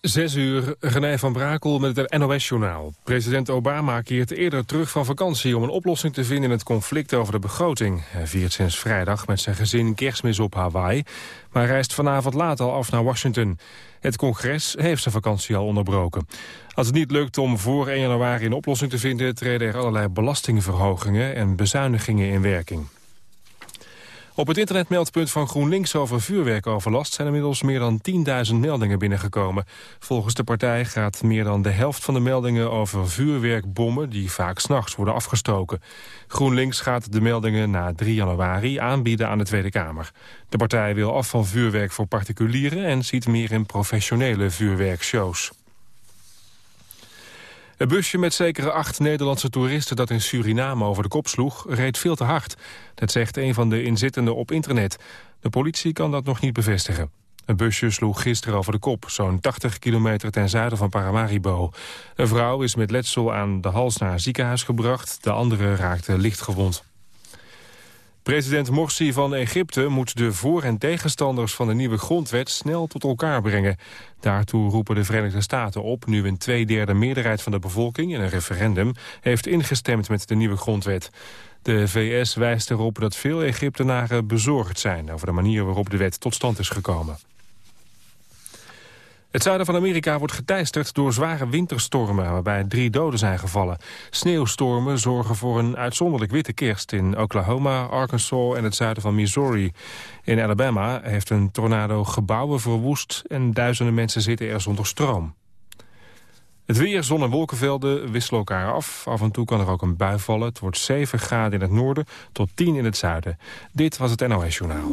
Zes uur, René van Brakel met het NOS-journaal. President Obama keert eerder terug van vakantie om een oplossing te vinden in het conflict over de begroting. Hij viert sinds vrijdag met zijn gezin kerstmis op Hawaii, maar reist vanavond laat al af naar Washington. Het congres heeft zijn vakantie al onderbroken. Als het niet lukt om voor 1 januari een oplossing te vinden, treden er allerlei belastingverhogingen en bezuinigingen in werking. Op het internetmeldpunt van GroenLinks over vuurwerkoverlast zijn inmiddels meer dan 10.000 meldingen binnengekomen. Volgens de partij gaat meer dan de helft van de meldingen over vuurwerkbommen die vaak s'nachts worden afgestoken. GroenLinks gaat de meldingen na 3 januari aanbieden aan de Tweede Kamer. De partij wil af van vuurwerk voor particulieren en ziet meer in professionele vuurwerkshows. Een busje met zekere acht Nederlandse toeristen dat in Suriname over de kop sloeg, reed veel te hard. Dat zegt een van de inzittenden op internet. De politie kan dat nog niet bevestigen. Een busje sloeg gisteren over de kop, zo'n 80 kilometer ten zuiden van Paramaribo. Een vrouw is met letsel aan de hals naar het ziekenhuis gebracht. De andere raakte licht gewond. President Morsi van Egypte moet de voor- en tegenstanders van de nieuwe grondwet snel tot elkaar brengen. Daartoe roepen de Verenigde Staten op nu een tweederde meerderheid van de bevolking in een referendum heeft ingestemd met de nieuwe grondwet. De VS wijst erop dat veel Egyptenaren bezorgd zijn over de manier waarop de wet tot stand is gekomen. Het zuiden van Amerika wordt geteisterd door zware winterstormen... waarbij drie doden zijn gevallen. Sneeuwstormen zorgen voor een uitzonderlijk witte kerst... in Oklahoma, Arkansas en het zuiden van Missouri. In Alabama heeft een tornado gebouwen verwoest... en duizenden mensen zitten er zonder stroom. Het weer, zon- en wolkenvelden wisselen elkaar af. Af en toe kan er ook een bui vallen. Het wordt 7 graden in het noorden tot 10 in het zuiden. Dit was het NOS Journaal.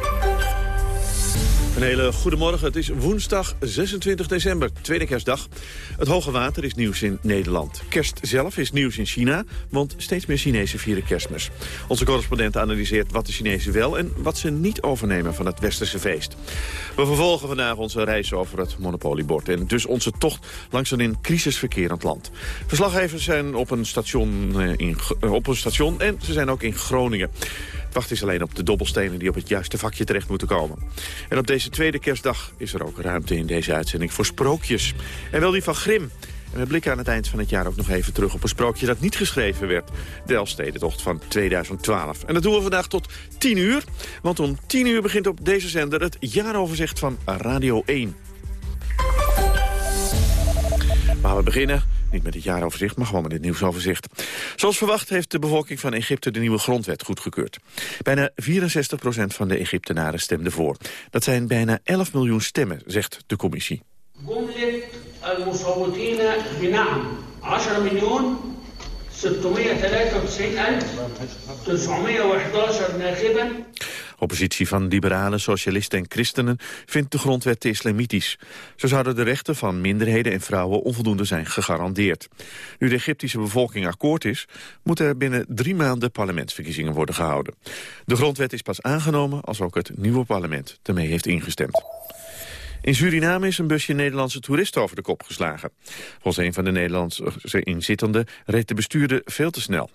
Een hele goede morgen. Het is woensdag 26 december, tweede kerstdag. Het hoge water is nieuws in Nederland. Kerst zelf is nieuws in China, want steeds meer Chinezen vieren kerstmis. Onze correspondent analyseert wat de Chinezen wel en wat ze niet overnemen van het westerse feest. We vervolgen vandaag onze reis over het monopoliebord en dus onze tocht langs een in crisis verkerend land. Verslaggevers zijn op een station, eh, in, eh, op een station en ze zijn ook in Groningen. Wacht is alleen op de dobbelstenen die op het juiste vakje terecht moeten komen. En op deze tweede kerstdag is er ook ruimte in deze uitzending voor sprookjes. En wel die van Grim. En we blikken aan het eind van het jaar ook nog even terug op een sprookje dat niet geschreven werd. De Elfstedentocht van 2012. En dat doen we vandaag tot 10 uur. Want om 10 uur begint op deze zender het jaaroverzicht van Radio 1. Maar we beginnen niet met het jaaroverzicht, maar gewoon met het nieuwsoverzicht. Zoals verwacht heeft de bevolking van Egypte de nieuwe grondwet goedgekeurd. Bijna 64 procent van de Egyptenaren stemde voor. Dat zijn bijna 11 miljoen stemmen, zegt de commissie. 693.911 Oppositie van liberalen, socialisten en christenen vindt de grondwet te islamitisch. Zo zouden de rechten van minderheden en vrouwen onvoldoende zijn gegarandeerd. Nu de Egyptische bevolking akkoord is, moeten er binnen drie maanden parlementsverkiezingen worden gehouden. De grondwet is pas aangenomen als ook het nieuwe parlement ermee heeft ingestemd. In Suriname is een busje Nederlandse toeristen over de kop geslagen. Volgens een van de Nederlandse inzittenden reed de bestuurder veel te snel.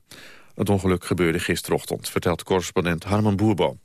Het ongeluk gebeurde gisterochtend, vertelt correspondent Harman Boerboom.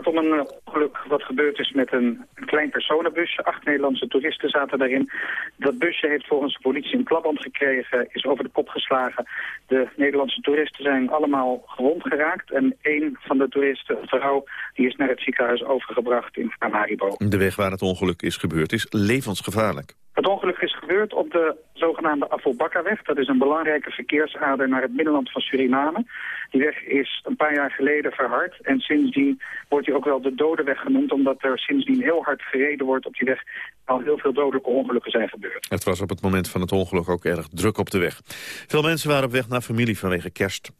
Gaat om een eh, ongeluk wat gebeurd is met een, klein personenbusje. Acht Nederlandse toeristen zaten daarin. Dat busje heeft volgens de politie een klapband gekregen, is over de kop geslagen. De Nederlandse toeristen zijn allemaal gewond geraakt. En één van de toeristen, een vrouw, die is naar het ziekenhuis overgebracht in Paramaribo. De weg waar het ongeluk is gebeurd is levensgevaarlijk. Het ongeluk is gebeurd op de zogenaamde Afobakkaweg. Dat is een belangrijke verkeersader naar het binnenland van Suriname. Die weg is een paar jaar geleden verhard. En sindsdien wordt hij ook wel de Dodenweg genoemd... omdat er sindsdien heel hard gereden wordt op die weg... al heel veel dodelijke ongelukken zijn gebeurd. Het was op het moment van het ongeluk ook erg druk op de weg. Veel mensen waren op weg naar familie vanwege kerst.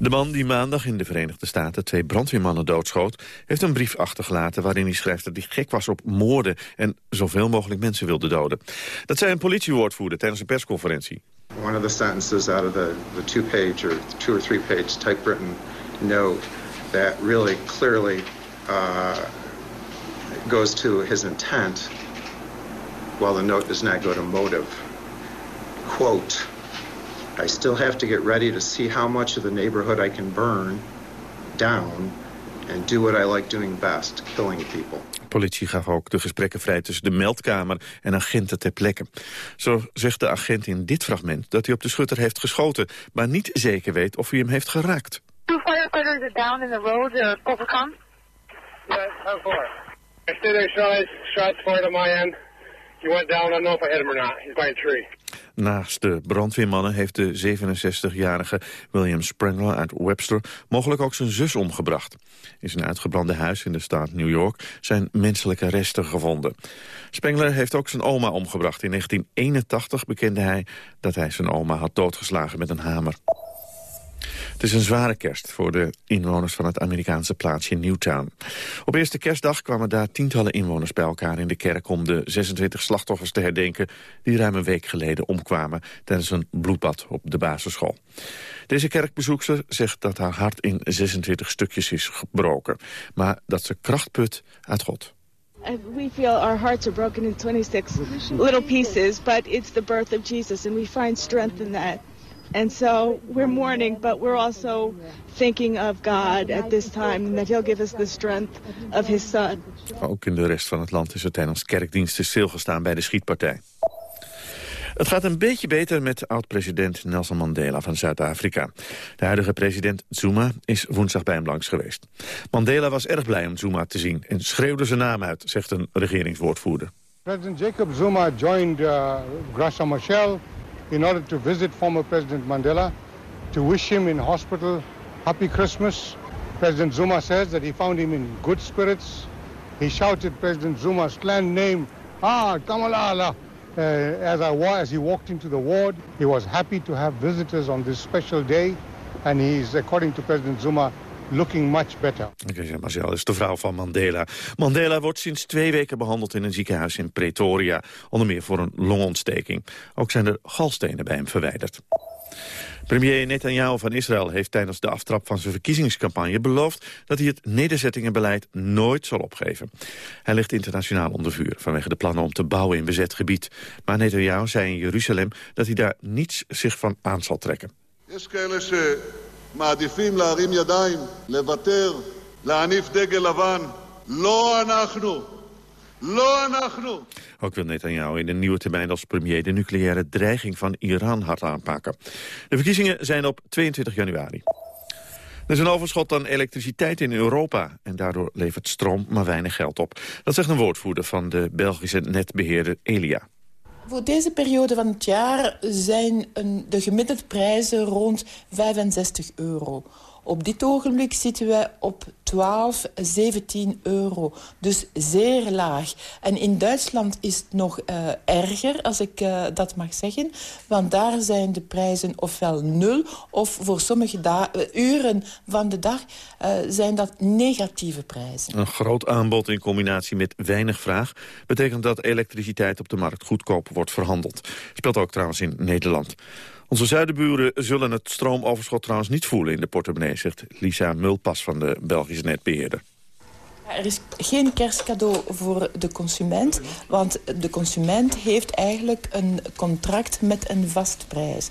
De man die maandag in de Verenigde Staten twee brandweermannen doodschoot... heeft een brief achtergelaten waarin hij schrijft dat hij gek was op moorden... en zoveel mogelijk mensen wilde doden. Dat zei een politiewoordvoerder tijdens een persconferentie. One of the sentences out of the, the two-page or two or three-page typewritten note that really clearly uh, goes to his intent, while the note does not go to motive. Quote, I still have to get ready to see how much of the neighborhood I can burn down and do what I like doing best, killing people. politie gaf ook de gesprekken vrij tussen de meldkamer en agenten ter plekke. Zo zegt de agent in dit fragment dat hij op de schutter heeft geschoten... maar niet zeker weet of hij hem heeft geraakt. Two firefighters are down in the road, uh, Overcom. Yeah, how far? I stood there, shot, shots fired on my end. Went down. Naast de brandweermannen heeft de 67-jarige William Sprengler uit Webster mogelijk ook zijn zus omgebracht. In zijn uitgebrande huis in de staat New York zijn menselijke resten gevonden. Spengler heeft ook zijn oma omgebracht. In 1981 bekende hij dat hij zijn oma had doodgeslagen met een hamer. Het is een zware kerst voor de inwoners van het Amerikaanse plaatsje Newtown. Op eerste kerstdag kwamen daar tientallen inwoners bij elkaar in de kerk... om de 26 slachtoffers te herdenken die ruim een week geleden omkwamen... tijdens een bloedbad op de basisschool. Deze kerkbezoekster zegt dat haar hart in 26 stukjes is gebroken... maar dat ze kracht put uit God. We feel our hearts are broken in 26 little pieces, but it's the birth of Jesus, and we find strength in that. And so we're mourning, but we're also thinking of God at this time, and that He'll give us the strength of His Son. Ook in de rest van het land is er tijdens kerkdiensten stilgestaan bij de schietpartij. Het gaat een beetje beter met oud-president Nelson Mandela van Zuid-Afrika. De huidige president Zuma is woensdag bij hem langs geweest. Mandela was erg blij om Zuma te zien en schreeuwde zijn naam uit, zegt een regeringswoordvoerder. President Jacob Zuma joined uh, Graça Machel in order to visit former President Mandela, to wish him in hospital happy Christmas. President Zuma says that he found him in good spirits. He shouted President Zuma's clan name, ah, Kamalala, uh, as, I, as he walked into the ward. He was happy to have visitors on this special day, and he's, according to President Zuma, looking much better. Okay, Marcel is de vrouw van Mandela. Mandela wordt sinds twee weken behandeld in een ziekenhuis in Pretoria. Onder meer voor een longontsteking. Ook zijn er galstenen bij hem verwijderd. Premier Netanyahu van Israël heeft tijdens de aftrap van zijn verkiezingscampagne beloofd dat hij het nederzettingenbeleid nooit zal opgeven. Hij ligt internationaal onder vuur vanwege de plannen om te bouwen in bezet gebied. Maar Netanyahu zei in Jeruzalem dat hij daar niets zich van aan zal trekken. מעדיפים להרים ידיים, לוותר, להניף דגל לבן. לא אנחנו. לא אנחנו. Ook wil Netanyahu in de nieuwe termijn als premier de nucleaire dreiging van Iran hard aanpakken. De verkiezingen zijn op 22 januari. Er is een overschot aan elektriciteit in Europa en daardoor levert stroom maar weinig geld op. Dat zegt een woordvoerder van de Belgische netbeheerder Elia. Voor deze periode van het jaar zijn de gemiddelde prijzen rond 65 euro. Op dit ogenblik zitten wij op 12, 17 euro. Dus zeer laag. En in Duitsland is het nog uh, erger, als ik uh, dat mag zeggen. Want daar zijn de prijzen ofwel nul... of voor sommige uren van de dag zijn dat negatieve prijzen. Een groot aanbod in combinatie met weinig vraag... betekent dat elektriciteit op de markt goedkoop wordt verhandeld. Speelt ook trouwens in Nederland. Onze zuidenburen zullen het stroomoverschot trouwens niet voelen in de portemonnee... zegt Lisa Mulpas van de Belgische netbeheerder. Er is geen kerstcadeau voor de consument, want de consument heeft eigenlijk een contract met een vastprijs.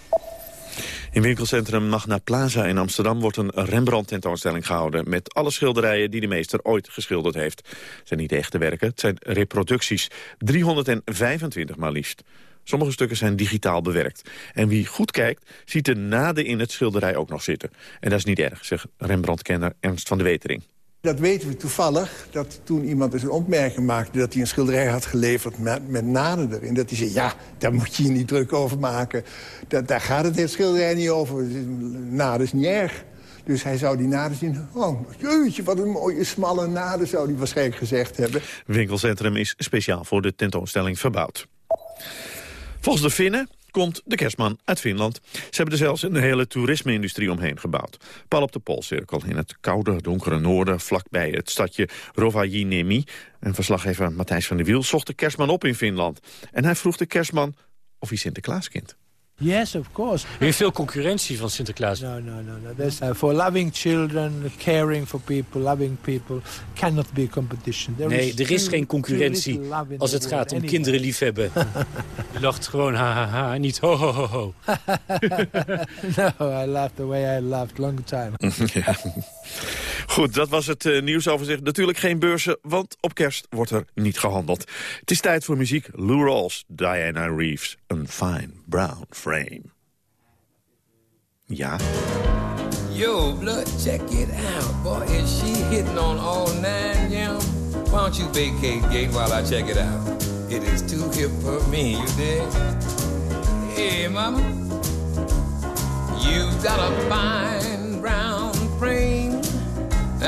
In winkelcentrum Magna Plaza in Amsterdam wordt een Rembrandt-tentoonstelling gehouden... met alle schilderijen die de meester ooit geschilderd heeft. Het zijn niet echte werken, het zijn reproducties. 325 maar liefst. Sommige stukken zijn digitaal bewerkt. En wie goed kijkt, ziet de naden in het schilderij ook nog zitten. En dat is niet erg, zegt Rembrandt-kenner Ernst van de Wetering. Dat weten we toevallig, dat toen iemand dus een opmerking maakte... dat hij een schilderij had geleverd met, met naden erin. Dat hij zei, ja, daar moet je je niet druk over maken. Dat, daar gaat het hele schilderij niet over. Naden is niet erg. Dus hij zou die naden zien. Oh, jeetje, wat een mooie smalle naden, zou hij waarschijnlijk gezegd hebben. Winkelcentrum is speciaal voor de tentoonstelling verbouwd. Volgens de Finnen komt de kerstman uit Finland. Ze hebben er zelfs een hele toerisme-industrie omheen gebouwd. Pal op de Poolcirkel in het koude, donkere noorden... vlakbij het stadje Rovaniemi. En verslaggever Matthijs van der Wiel zocht de kerstman op in Finland. En hij vroeg de kerstman of hij Sinterklaas kent. Yes, of course. Is veel concurrentie van Sinterklaas. No, no, no. no. There's, uh, for loving children, caring for people, loving people, cannot be competition. There nee, er is geen concurrentie als het gaat om anyway. kinderen liefhebben. Je lacht gewoon ha ha ha, niet ho ho ho ho. no, I laughed the way I laughed long time. ja. Goed, dat was het uh, nieuwsoverzicht. Natuurlijk geen beurzen, want op kerst wordt er niet gehandeld. Het is tijd voor muziek. Lou Rawls, Diana Reeves, een fine brown frame. Ja. Yo, blood, check it out. Boy, is she hitting on all nine, yeah? Why don't you vacate gate while I check it out? It is too hip for me, you dig? Hey, mama. You've got a fine brown frame,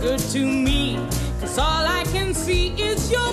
good to me. Cause all I can see is your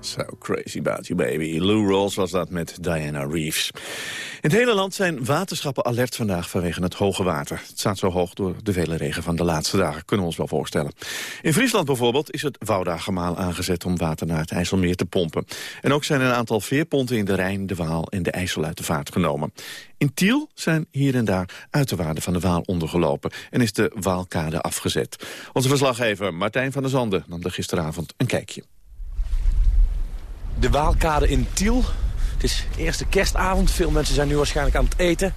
So crazy about you, baby. Lou Rawls was dat met Diana Reeves. In het hele land zijn waterschappen alert vandaag vanwege het hoge water. Het staat zo hoog door de vele regen van de laatste dagen, kunnen we ons wel voorstellen. In Friesland bijvoorbeeld is het Woudagemaal aangezet om water naar het IJsselmeer te pompen. En ook zijn een aantal veerponten in de Rijn, de Waal en de IJssel uit de vaart genomen. In Tiel zijn hier en daar uiterwaarden van de Waal ondergelopen en is de Waalkade afgezet. Onze verslaggever Martijn van der Zanden nam er gisteravond een kijkje. De Waalkade in Tiel. Het is eerste kerstavond. Veel mensen zijn nu waarschijnlijk aan het eten.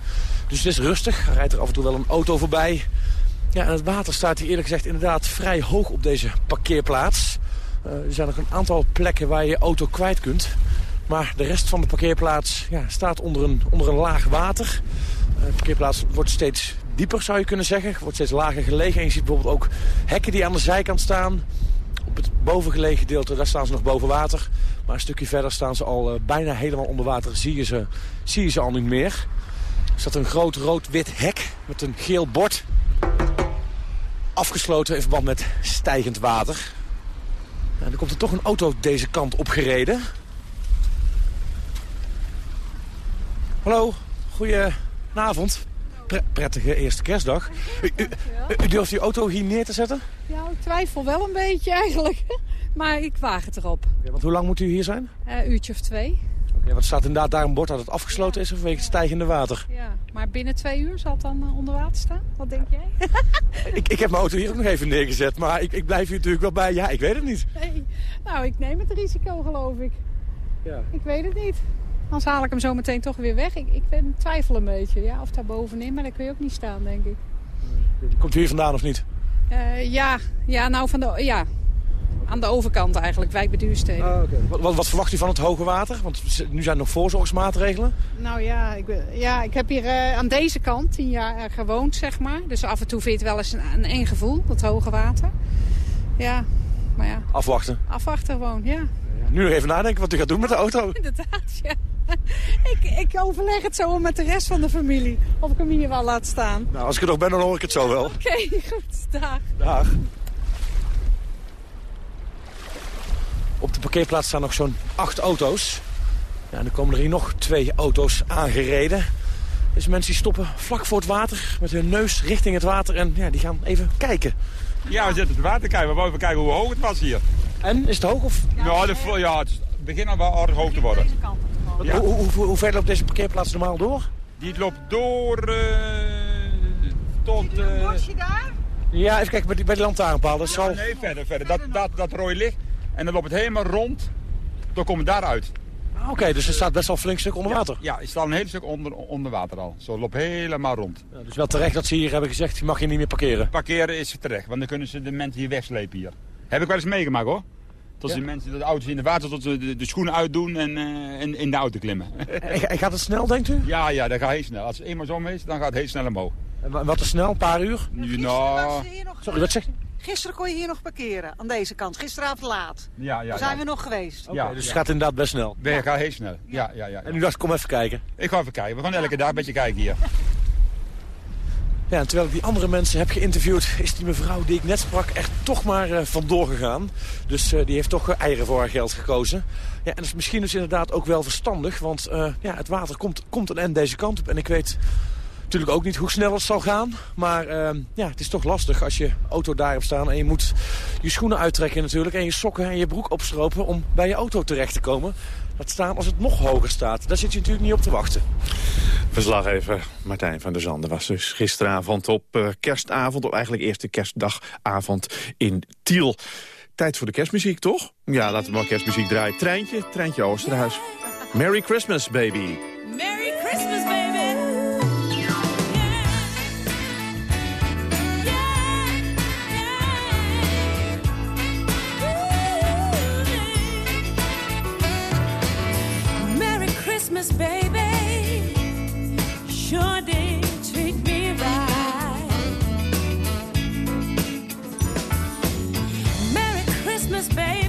Dus het is rustig. Er rijdt er af en toe wel een auto voorbij. Ja, en het water staat hier eerlijk gezegd inderdaad vrij hoog op deze parkeerplaats. Uh, er zijn nog een aantal plekken waar je je auto kwijt kunt. Maar de rest van de parkeerplaats ja, staat onder een, onder een laag water. Uh, de parkeerplaats wordt steeds dieper, zou je kunnen zeggen. Wordt steeds lager gelegen. En je ziet bijvoorbeeld ook hekken die aan de zijkant staan. Op het bovengelegen gedeelte, daar staan ze nog boven water. Maar een stukje verder staan ze al uh, bijna helemaal onder water. Zie je, ze, zie je ze al niet meer. Er staat een groot rood-wit hek met een geel bord. Afgesloten in verband met stijgend water. En dan komt er toch een auto deze kant opgereden. Hallo, goedenavond. Pre prettige eerste kerstdag. U, u, u, durft uw auto hier neer te zetten? Ja, ik twijfel wel een beetje eigenlijk. Maar ik waag het erop. Ja, want hoe lang moet u hier zijn? Een uh, uurtje of twee. Want er staat inderdaad daar een bord dat het afgesloten is vanwege het stijgende water. Ja, maar binnen twee uur zal het dan uh, onder water staan? Wat denk jij? ik, ik heb mijn auto hier ook nog even neergezet, maar ik, ik blijf hier natuurlijk wel bij. Ja, ik weet het niet. Nee. Nou, ik neem het risico geloof ik. Ja. Ik weet het niet. Anders haal ik hem zo meteen toch weer weg. Ik, ik ben, twijfel een beetje, ja, of daar bovenin, maar daar kun je ook niet staan, denk ik. Komt u hier vandaan of niet? Eh, ja, ja, nou van de, ja, aan de overkant eigenlijk, wijk. Ah, wat, wat, wat verwacht u van het hoge water? Want nu zijn er nog voorzorgsmaatregelen. Nou ja, ik, ja, ik heb hier eh, aan deze kant tien jaar eh, gewoond, zeg maar. Dus af en toe vind je het wel eens een, een eng gevoel, dat hoge water. Ja, maar ja, Afwachten. afwachten gewoon, ja. Nu nog even nadenken wat u gaat doen met de auto. Inderdaad, ja. ik, ik overleg het zo met de rest van de familie, of ik hem hier wel laat staan. Nou, als ik er nog ben, dan hoor ik het zo wel. Oké, goed, dag. Dag. Op de parkeerplaats staan nog zo'n acht auto's. Ja, en er komen er hier nog twee auto's aangereden. Dus mensen die stoppen vlak voor het water met hun neus richting het water. En ja, die gaan even kijken. Ja, we zitten te water kijken. We wou even kijken hoe hoog het was hier. En, is het hoog of? Ja, de, vo- ja het het begint al wel aardig hoog te worden. Wat- Ja. Hoe, hoe, hoe, hoe ver loopt deze parkeerplaats normaal door? Die loopt door eh, tot... eh, Ja, even kijken bij die, bij die lantaarnpaal. Dat is ja, al... nee, verder, verder. Dat, dat, dat rode licht. En dan loopt het helemaal rond. Dan komen we daaruit. Ah, Oké, dus er staat best wel een flink stuk onder water. Ja, het staat een heel stuk onder, onder water al. Zo loopt helemaal rond. Ja, dus wel terecht dat ze hier hebben gezegd, je mag hier niet meer parkeren. Parkeren is terecht, want dan kunnen ze de mensen hier wegslepen hier. Heb ik wel eens meegemaakt hoor. Dat Ja? ze mensen de auto's in het water tot ze de, de schoenen uitdoen en eh, in, in de auto klimmen. En, en gaat het snel, denkt u? ja, ja, dat gaat heel snel. Als het eenmaal zo is, dan gaat het heel snel omhoog. En wa- wat is snel, een paar uur? Nu, nou, Sorry, wat zegt u? Gisteren kon je hier nog parkeren, aan deze kant. Gisteravond laat. ja, ja. Daar zijn ja. we nog geweest. Ja, dus het gaat inderdaad best snel. Nee, het gaat heel snel. Ja, ja, ja. En u dacht, kom even kijken. Ik ga even kijken. We gaan elke dag een beetje kijken hier. Ja, en terwijl ik die andere mensen heb geïnterviewd... is die mevrouw die ik net sprak echt toch maar eh, vandoor gegaan. Dus eh, die heeft toch eh, eieren voor haar geld gekozen. Ja, en dat is misschien dus inderdaad ook wel verstandig... want ja, het water komt, komt een end deze kant op. En ik weet natuurlijk ook niet hoe snel het zal gaan. Maar eh, ja, het is toch lastig als je auto daar hebt staan... en je moet je schoenen uittrekken natuurlijk... en je sokken en je broek opstropen om bij je auto terecht te komen. Dat staan als het nog hoger staat. Daar zit je natuurlijk niet op te wachten. Verslaggever Martijn van der Zanden was dus gisteravond op eh, kerstavond... of eigenlijk eerste kerstdagavond in Tiel. Tijd voor de kerstmuziek, toch? Ja, laten we maar kerstmuziek draaien. Treintje, Treintje Oosterhuis. Merry Christmas, baby. Merry Christmas, baby. Christmas, baby. Sure did treat me right. Merry Christmas, baby.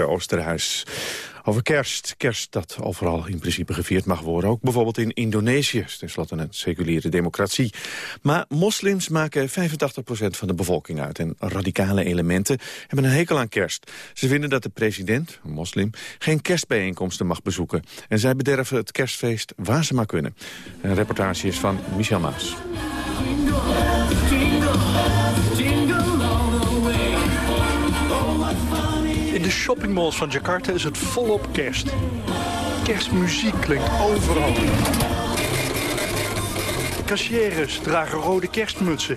Oosterhuis. Over kerst. Kerst dat overal in principe gevierd mag worden. Ook bijvoorbeeld in Indonesië. Ten slotte een seculiere democratie. Maar moslims maken 85% van de bevolking uit. En radicale elementen hebben een hekel aan kerst. Ze vinden dat de president, een moslim, geen kerstbijeenkomsten mag bezoeken. En zij bederven het kerstfeest waar ze maar kunnen. Een reportage is van Michel Maas. In de shoppingmalls van Jakarta is het volop kerst. Kerstmuziek klinkt overal. Kassières dragen rode kerstmutsen.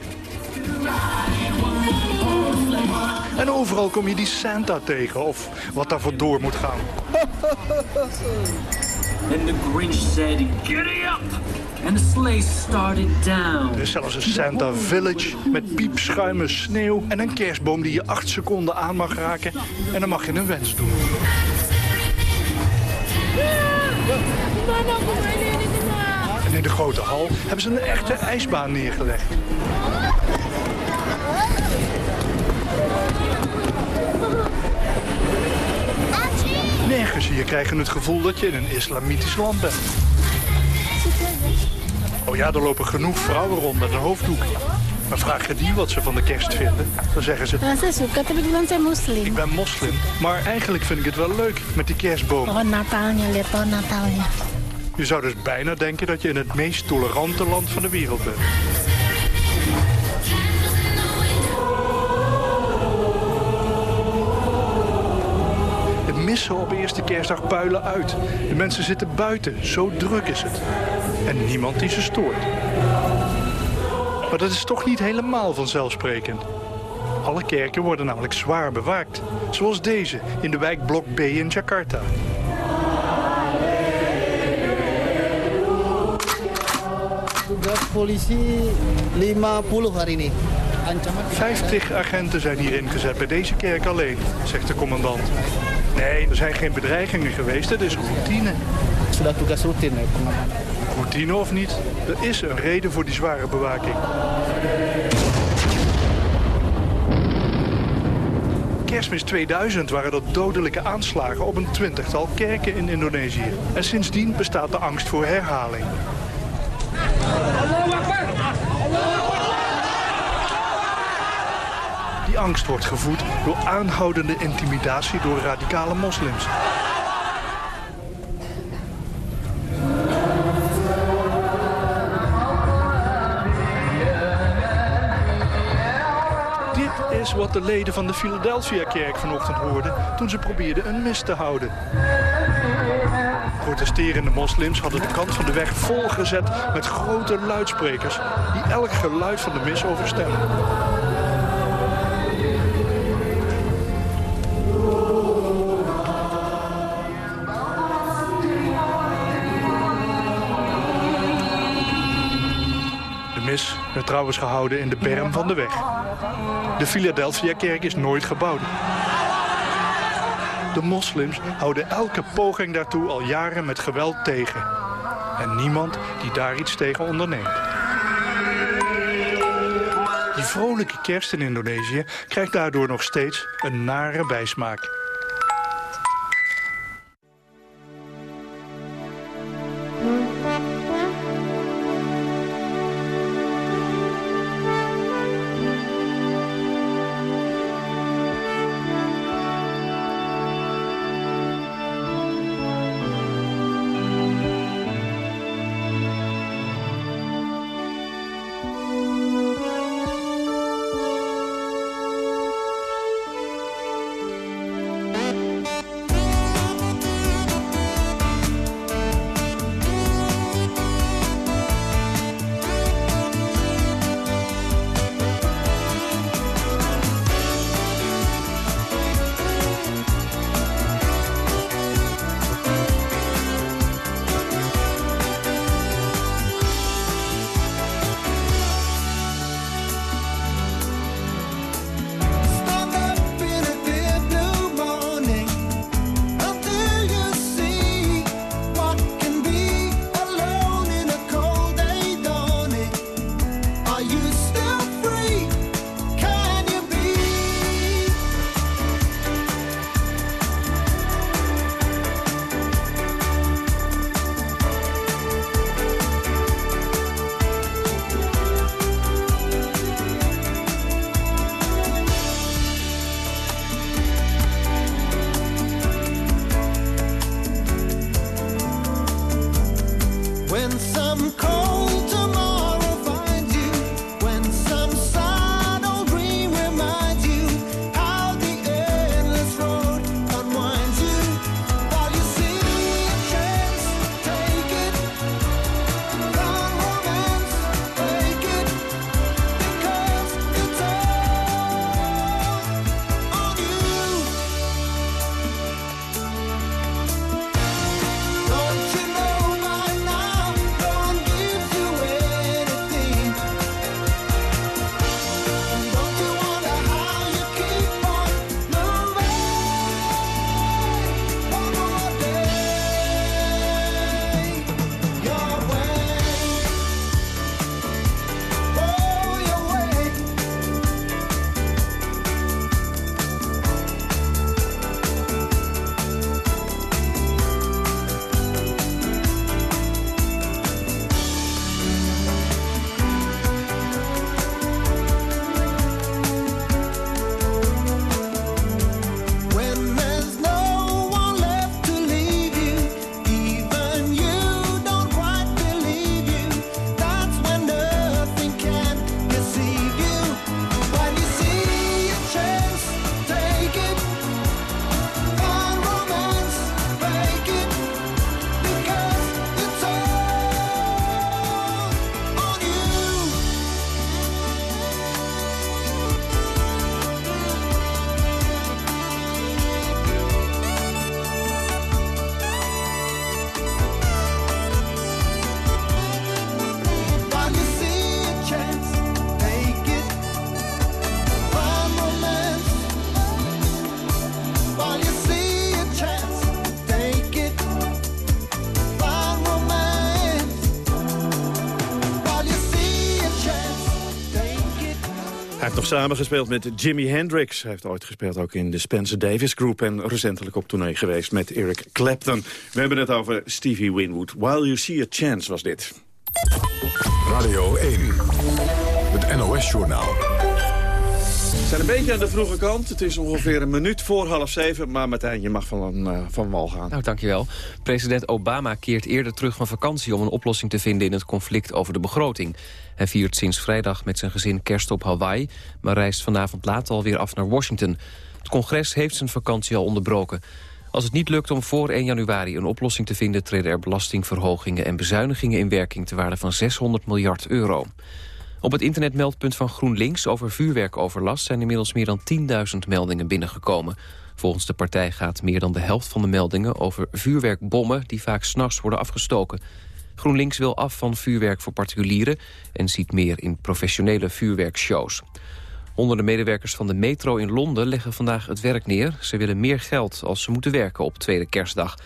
En overal kom je die Santa tegen, of wat daarvoor door moet gaan. And the Grinch said, Giddy up! And sleigh started down. Er is zelfs een Santa Village met piepschuime sneeuw en een kerstboom die je acht seconden aan mag raken. En dan mag je een wens doen. En in de grote hal hebben ze een echte ijsbaan neergelegd. Nergens hier krijgen het gevoel dat je in een islamitisch land bent. Oh ja, er lopen genoeg vrouwen rond met een hoofddoek. Maar vraag je die wat ze van de kerst vinden, dan zeggen ze... Ik ben moslim, maar eigenlijk vind ik het wel leuk met die kerstboom. Pohon Natalnya. Je zou dus bijna denken dat je in het meest tolerante land van de wereld bent. De missen op eerste kerstdag puilen uit. De mensen zitten buiten, zo druk is het. En niemand die ze stoort. Maar dat is toch niet helemaal vanzelfsprekend. Alle kerken worden namelijk zwaar bewaakt. Zoals deze in de wijk Blok B in Jakarta. Tugas polisi 50 hari ini. Ancaman 50 agenten zijn hier ingezet bij deze kerk alleen, zegt de commandant. Nee, er zijn geen bedreigingen geweest, het is routine. sudah tugas rutin. Routine of niet, er is een reden voor die zware bewaking. Kerstmis 2000 waren er dodelijke aanslagen op een twintigtal kerken in Indonesië. En sindsdien bestaat de angst voor herhaling. Die angst wordt gevoed door aanhoudende intimidatie door radicale moslims. Wat de leden van de Philadelphia-kerk vanochtend hoorden toen ze probeerden een mis te houden. Protesterende moslims hadden de kant van de weg volgezet met grote luidsprekers die elk geluid van de mis overstemmen. De mis werd trouwens gehouden in de berm van de weg. De Philadelphia-kerk is nooit gebouwd. De moslims houden elke poging daartoe al jaren met geweld tegen. En niemand die daar iets tegen onderneemt. Die vrolijke kerst in Indonesië krijgt daardoor nog steeds een nare bijsmaak. Samengespeeld met Jimi Hendrix. Hij heeft ooit gespeeld ook in de Spencer Davis Group... en recentelijk op tournee geweest met Eric Clapton. We hebben het over Stevie Winwood. While You See a Chance was dit. Radio 1, het NOS-journaal. We zijn een beetje aan de vroege kant. Het is ongeveer een minuut voor half zeven. Maar Martijn, je mag van, uh, van wal gaan. Nou, dankjewel. President Obama keert eerder terug van vakantie... om een oplossing te vinden in het conflict over de begroting. Hij viert sinds vrijdag met zijn gezin kerst op Hawaii... maar reist vanavond laat alweer af naar Washington. Het congres heeft zijn vakantie al onderbroken. Als het niet lukt om voor 1 januari een oplossing te vinden... treden er belastingverhogingen en bezuinigingen in werking... te waarde van 600 miljard euro. Op het internetmeldpunt van GroenLinks over vuurwerkoverlast... zijn inmiddels meer dan 10.000 meldingen binnengekomen. Volgens de partij gaat meer dan de helft van de meldingen... over vuurwerkbommen die vaak s'nachts worden afgestoken. GroenLinks wil af van vuurwerk voor particulieren... en ziet meer in professionele vuurwerkshows. Honderden medewerkers van de metro in Londen leggen vandaag het werk neer. Ze willen meer geld als ze moeten werken op tweede kerstdag. De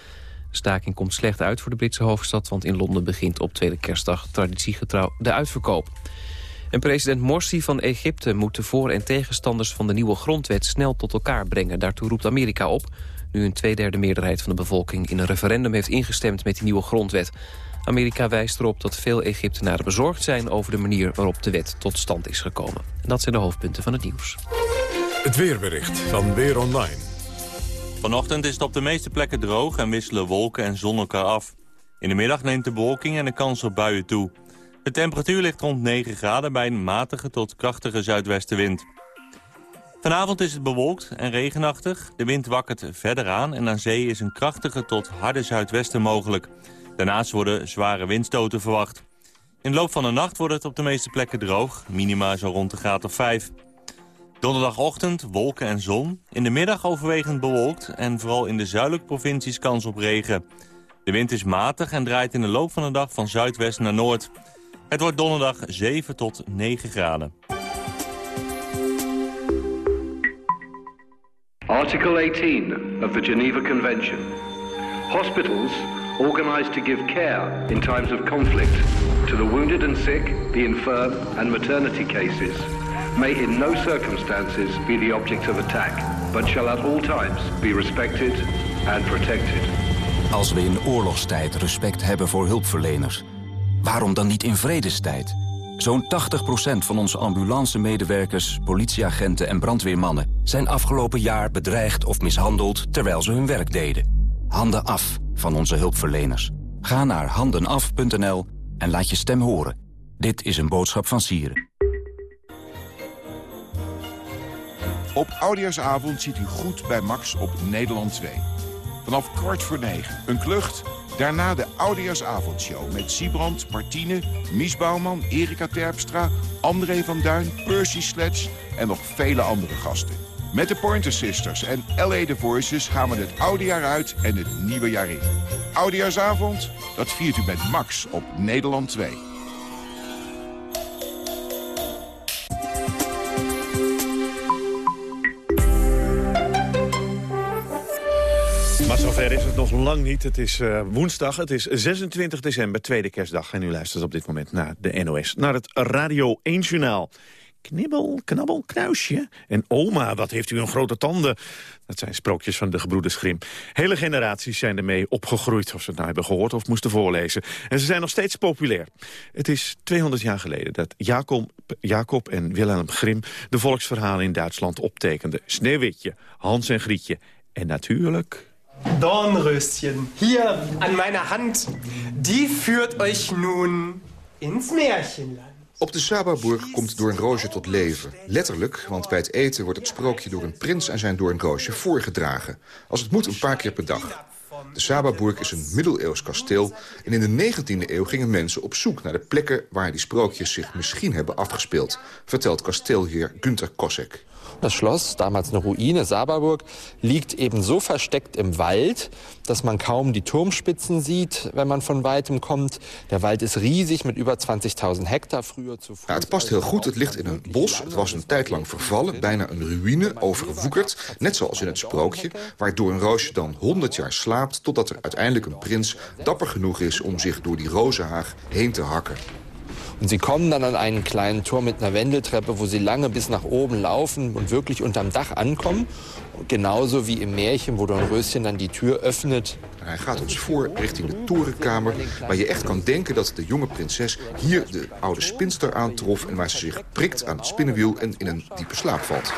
staking komt slecht uit voor de Britse hoofdstad... want in Londen begint op tweede kerstdag traditiegetrouw de uitverkoop. En president Morsi van Egypte moet de voor- en tegenstanders van de nieuwe grondwet snel tot elkaar brengen. Daartoe roept Amerika op, nu een tweederde meerderheid van de bevolking in een referendum heeft ingestemd met die nieuwe grondwet. Amerika wijst erop dat veel Egyptenaren bezorgd zijn over de manier waarop de wet tot stand is gekomen. En dat zijn de hoofdpunten van het nieuws. Het weerbericht van Weer Online. Vanochtend is het op de meeste plekken droog en wisselen wolken en zon elkaar af. In de middag neemt de bewolking en de kans op buien toe. De temperatuur ligt rond 9 graden bij een matige tot krachtige zuidwestenwind. Vanavond is het bewolkt en regenachtig. De wind wakkert verder aan en aan zee is een krachtige tot harde zuidwesten mogelijk. Daarnaast worden zware windstoten verwacht. In de loop van de nacht wordt het op de meeste plekken droog. Minima zo rond de graad of 5. Donderdagochtend wolken en zon. In de middag overwegend bewolkt en vooral in de zuidelijke provincies kans op regen. De wind is matig en draait in de loop van de dag van zuidwest naar noord. Het wordt donderdag 7 tot 9 graden. Article 18 of the Geneva Convention. Hospitals organized to give care in times of conflict to the wounded and sick, the infirm and maternity cases may in no circumstances be the object of attack, but shall at all times be respected and protected. Als we in oorlogstijd respect hebben voor hulpverleners Waarom dan niet in vredestijd? Zo'n 80% van onze ambulance-medewerkers, politieagenten en brandweermannen... zijn afgelopen jaar bedreigd of mishandeld terwijl ze hun werk deden. Handen af van onze hulpverleners. Ga naar handenaf.nl en laat je stem horen. Dit is een boodschap van Sieren. Op Oudejaarsavond ziet u goed bij Max op Nederland 2. Vanaf kwart voor negen. Een klucht Daarna de Oudejaarsavondshow met Siebrand, Martine, Mies Bouwman, Erika Terpstra, André van Duin, Percy Sledge en nog vele andere gasten. Met de Pointer Sisters en L.A. The Voices gaan we het oude jaar uit en het nieuwe jaar in. Oudejaarsavond, dat viert u met Max op Nederland 2. Is het nog lang niet. Het is uh, woensdag, het is 26 december, tweede kerstdag. En u luistert op dit moment naar de NOS, naar het Radio 1-journaal. Knibbel, knabbel, knuisje. En oma, wat heeft u een grote tanden. Dat zijn sprookjes van de gebroeders Grimm. Hele generaties zijn ermee opgegroeid, of ze het nou hebben gehoord of moesten voorlezen. En ze zijn nog steeds populair. Het is 200 jaar geleden dat Jacob, Jacob en Wilhelm Grimm... de volksverhalen in Duitsland optekenden. Sneeuwwitje, Hans en Grietje. En natuurlijk Dornröschen, hier an meiner Hand, die führt euch nun ins Märchenland. Op de Sababurg komt Doornroosje tot leven. Letterlijk, want bij het eten wordt het sprookje door een prins en zijn Doornroosje voorgedragen. Als het moet een paar keer per dag. De Sababurg is een middeleeuws kasteel... en in de 19e eeuw gingen mensen op zoek naar de plekken... waar die sprookjes zich misschien hebben afgespeeld... vertelt kasteelheer Günter Kossek. Das Schloss, damals eine Ruine, Saberburg, liegt eben so versteckt im Wald, dass man kaum die Turmspitzen sieht, wenn man von weitem kommt. Der Wald is riesig met über 20.000 hectare früher zu ja, Het past heel goed, het ligt in een bos. Het was een tijd lang vervallen, bijna een ruïne, overwoekerd. Net zoals in het sprookje, waardoor een roosje dan 100 jaar slaapt... totdat er uiteindelijk een prins dapper genoeg is om zich door die rozenhaag heen te hakken. Und sie kommen dann an einen kleinen Tor mit einer Wendeltreppe, wo sie lange bis nach oben laufen und wirklich unterm Dach ankommen. Genauso wie im Märchen, wo Dornröschen dann die Tür öffnet. Hij gaat ons voor richting de torenkamer... waar je echt kan denken dat de jonge prinses hier de oude spinster aantrof... en waar ze zich prikt aan het spinnenwiel en in een diepe slaap valt.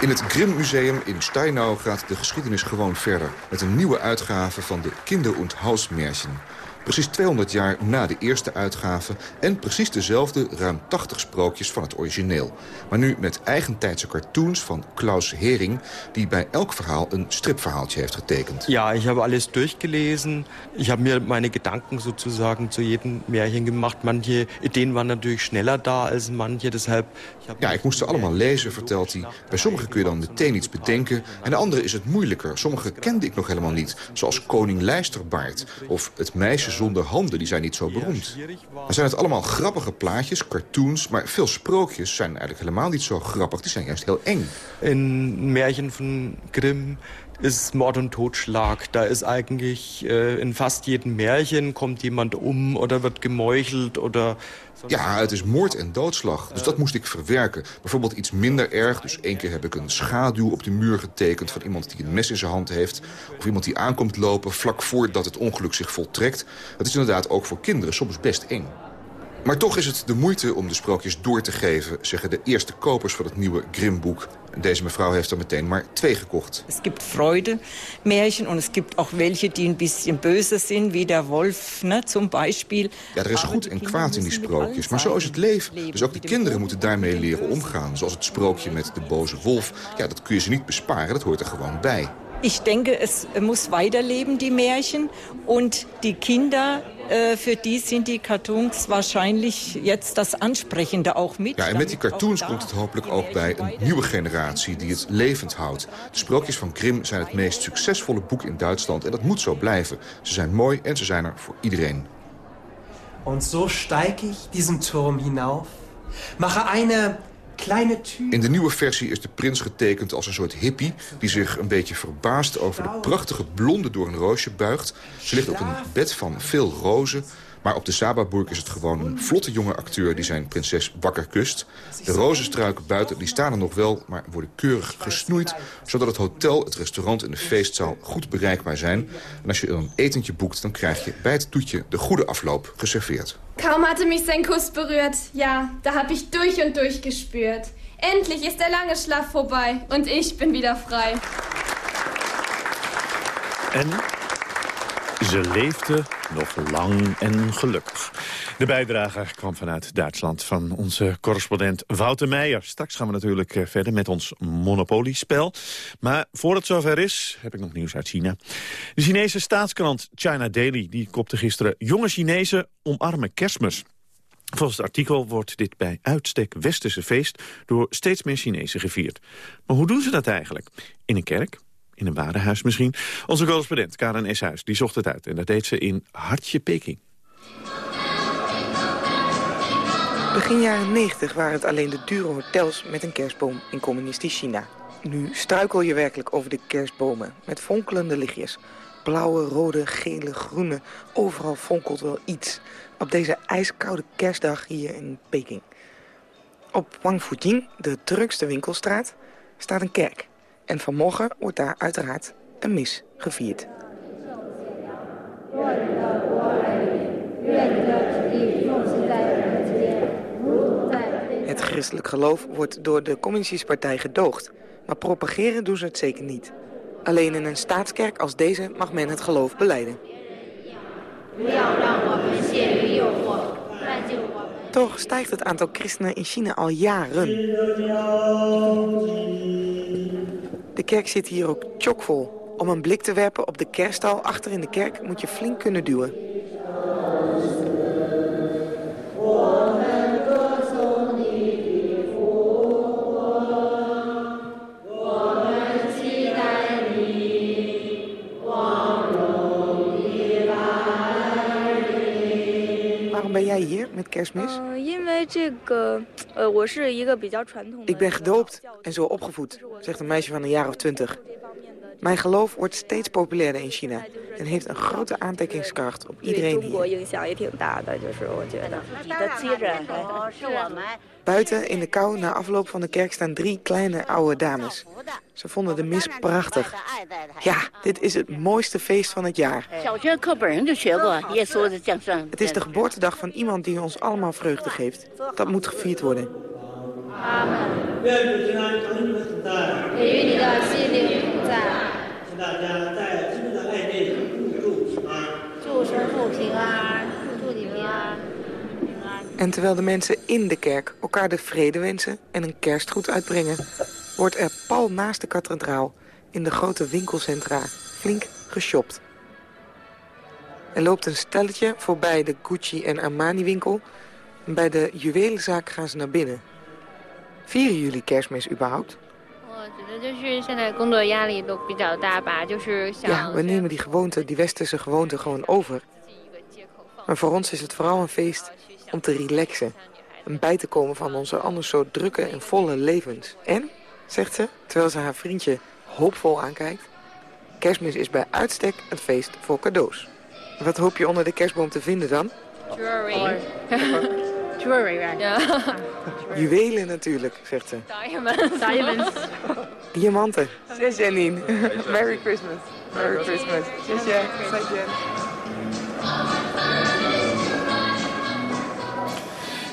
In het Grimm Museum in Steinau gaat de geschiedenis gewoon verder... met een nieuwe uitgave van de Kinder- und Hausmärchen. Precies 200 jaar na de eerste uitgave... en precies dezelfde ruim 80 sprookjes van het origineel. Maar nu met eigentijdse cartoons van Klaus Hering... die bij elk verhaal een stripverhaaltje heeft getekend. Ja, ich habe alles durchgelesen. Ich habe mir meine Gedanken sozusagen zu jedem Märchen gemacht. Manche Ideen waren natürlich schneller da als manche, deshalb... Ja, ik moest ze allemaal lezen, vertelt hij. Bij sommige kun je dan meteen iets bedenken. En de andere is het moeilijker. Sommige kende ik nog helemaal niet. Zoals Koning Lijsterbaard. Of Het meisje zonder handen, die zijn niet zo beroemd. Dan zijn het allemaal grappige plaatjes, cartoons... maar veel sprookjes zijn eigenlijk helemaal niet zo grappig. Die zijn juist heel eng. In Märchen von Grimm ist Mord und Totschlag. Da ist eigentlich äh, in fast jedem Märchen kommt jemand um oder wird gemeuchelt oder... Ja, het is moord en doodslag. Dus dat moest ik verwerken. Bijvoorbeeld iets minder erg. Dus één keer heb ik een schaduw op de muur getekend... van iemand die een mes in zijn hand heeft. Of iemand die aankomt lopen vlak voordat het ongeluk zich voltrekt. Het is inderdaad ook voor kinderen soms best eng. Maar toch is het de moeite om de sprookjes door te geven... zeggen de eerste kopers van het nieuwe Grimm-boek. En Deze mevrouw heeft er meteen maar twee gekocht. Es gibt Freude-Märchen und es gibt auch welche, die ein bisschen böse sind, wie der Wolf ne, zum Beispiel. Ja, er is goed en kwaad in die sprookjes, maar zo is het leven. Dus ook de kinderen moeten daarmee leren omgaan. Zoals het sprookje met de boze wolf. Ja, dat kun je ze niet besparen, dat hoort er gewoon bij. Ich denke, es muss weiterleben, die Märchen. Und die Kinder, äh, für die sind die Kartons wahrscheinlich jetzt das Ansprechende auch mit. Ja, en met die cartoons komt het hopelijk ook bij een nieuwe generatie die het levend houdt. De sprookjes van Grimm zijn het meest succesvolle boek in Duitsland en dat moet zo blijven. Ze zijn mooi en ze zijn er voor iedereen. Und so steig ich diesen Turm hinauf, mache eine kleine. In de nieuwe versie is de prins getekend als een soort hippie... die zich een beetje verbaast over de prachtige blonde door een roosje buigt. Ze ligt op een bed van veel rozen... Maar op de Sababurg is het gewoon een vlotte jonge acteur... die zijn prinses wakker kust. De rozenstruiken buiten die staan er nog wel, maar worden keurig gesnoeid... zodat het hotel, het restaurant en de feestzaal goed bereikbaar zijn. En als je een etentje boekt, dan krijg je bij het toetje... de goede afloop geserveerd. Kaum hatte mich sein Kuss berührt, ja, da hab ich durch und durch gespürt. Endlich ist der lange Schlaf vorbei und ich bin wieder frei. En ze leefde nog lang en gelukkig. De bijdrage kwam vanuit Duitsland van onze correspondent Wouter Meijer. Straks gaan we natuurlijk eh, verder met ons Monopoly-spel. Maar voordat het zover is, heb ik nog nieuws uit China. De Chinese staatskrant China Daily die kopte gisteren... jonge Chinezen omarmen kerstmis. Volgens het artikel wordt dit bij uitstek westerse feest... door steeds meer Chinezen gevierd. Maar hoe doen ze dat eigenlijk? In een kerk? In een warenhuis misschien? Onze correspondent Karen Eshuis die zocht het uit. En dat deed ze in Hartje Peking. Begin jaren 90 waren het alleen de dure hotels met een kerstboom in communistisch China. Nu struikel je werkelijk over de kerstbomen met fonkelende lichtjes. Blauwe, rode, gele, groene, overal fonkelt wel iets. Op deze ijskoude kerstdag hier in Peking. Op Wang Fujing, de drukste winkelstraat, staat een kerk. En vanmorgen wordt daar uiteraard een mis gevierd. Het christelijk geloof wordt door de communistische partij gedoogd. Maar propageren doen ze het zeker niet. Alleen in een staatskerk als deze mag men het geloof beleiden. Toch stijgt het aantal christenen in China al jaren. De kerk zit hier ook chockvol. Om een blik te werpen op de kerststal achter in de kerk moet je flink kunnen duwen. jij hier met kerstmis? Ik ben gedoopt en zo opgevoed, zegt een meisje van een jaar of twintig. Mijn geloof wordt steeds populairder in China en heeft een grote aantrekkingskracht op iedereen hier. Buiten in de kou na afloop van de kerk staan drie kleine oude dames. Ze vonden de mis prachtig. Ja, dit is het mooiste feest van het jaar. Het is de geboortedag van iemand die ons allemaal vreugde geeft. Dat moet gevierd worden. 愿主平安常与你们同在，也与你的心灵同在。请大家在基督的爱内互助平安。祝神父平安，祝你平安。 En terwijl de mensen in de kerk elkaar de vrede wensen en een kerstgroet uitbrengen... wordt er pal naast de kathedraal in de grote winkelcentra flink geshopt. Er loopt een stelletje voorbij de Gucci en Armani winkel. En bij de juwelenzaak gaan ze naar binnen. Vieren jullie kerstmis überhaupt? Ja, we nemen die gewoonte, die westerse gewoonte gewoon over. Maar voor ons is het vooral een feest om te relaxen. om bij te komen van onze anders zo drukke en volle levens. En, zegt ze, terwijl ze haar vriendje hoopvol aankijkt... kerstmis is bij uitstek een feest voor cadeaus. Wat hoop je onder de kerstboom te vinden dan? Jewelry, right? Ja. Juwelen natuurlijk, zegt ze. Diamonds. Diamonds. Diamanten. Zes Janine. Merry Christmas. Merry Christmas. Zes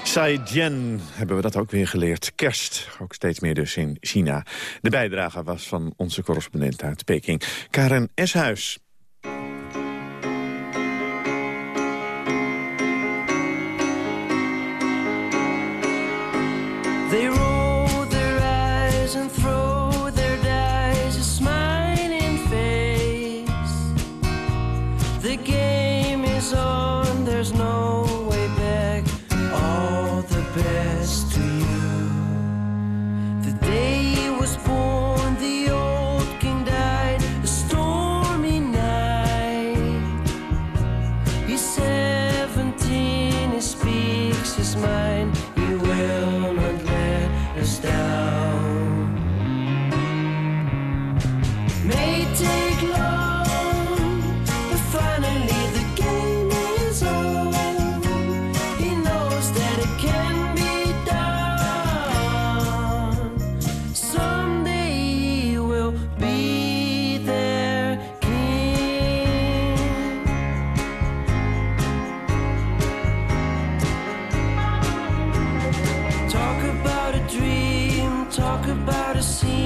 Zaijian hebben we dat ook weer geleerd. Kerst, ook steeds meer dus in China. De bijdrage was van onze correspondent uit Peking, Karen Eshuis. Talk about a scene,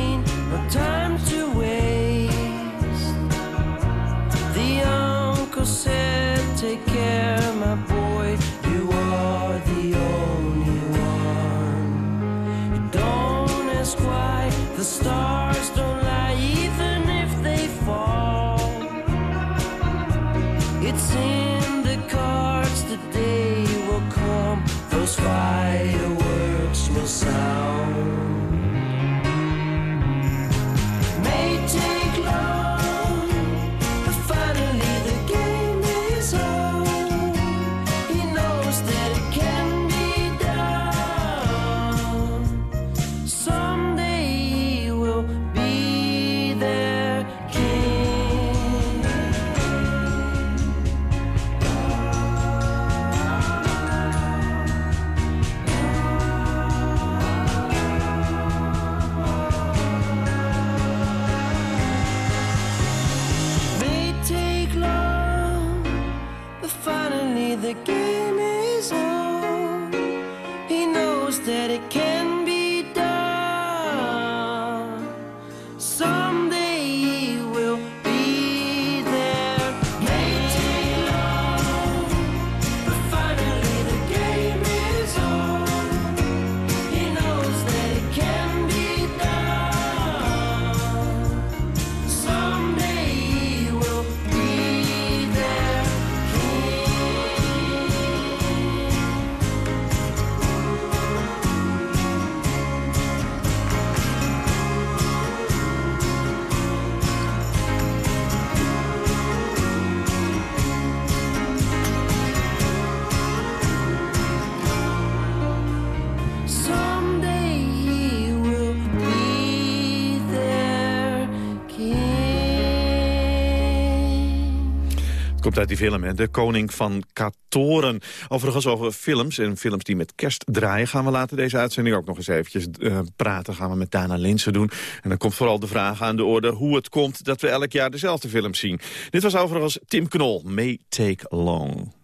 Komt uit die film, hè? De Koning van Katoren. Overigens over films en films die met kerst draaien... gaan we later deze uitzending ook nog eens eventjes uh, praten. Gaan we met Dana Linsen doen. En dan komt vooral de vraag aan de orde hoe het komt... dat we elk jaar dezelfde films zien. Dit was overigens Tim Knol, May Take Long.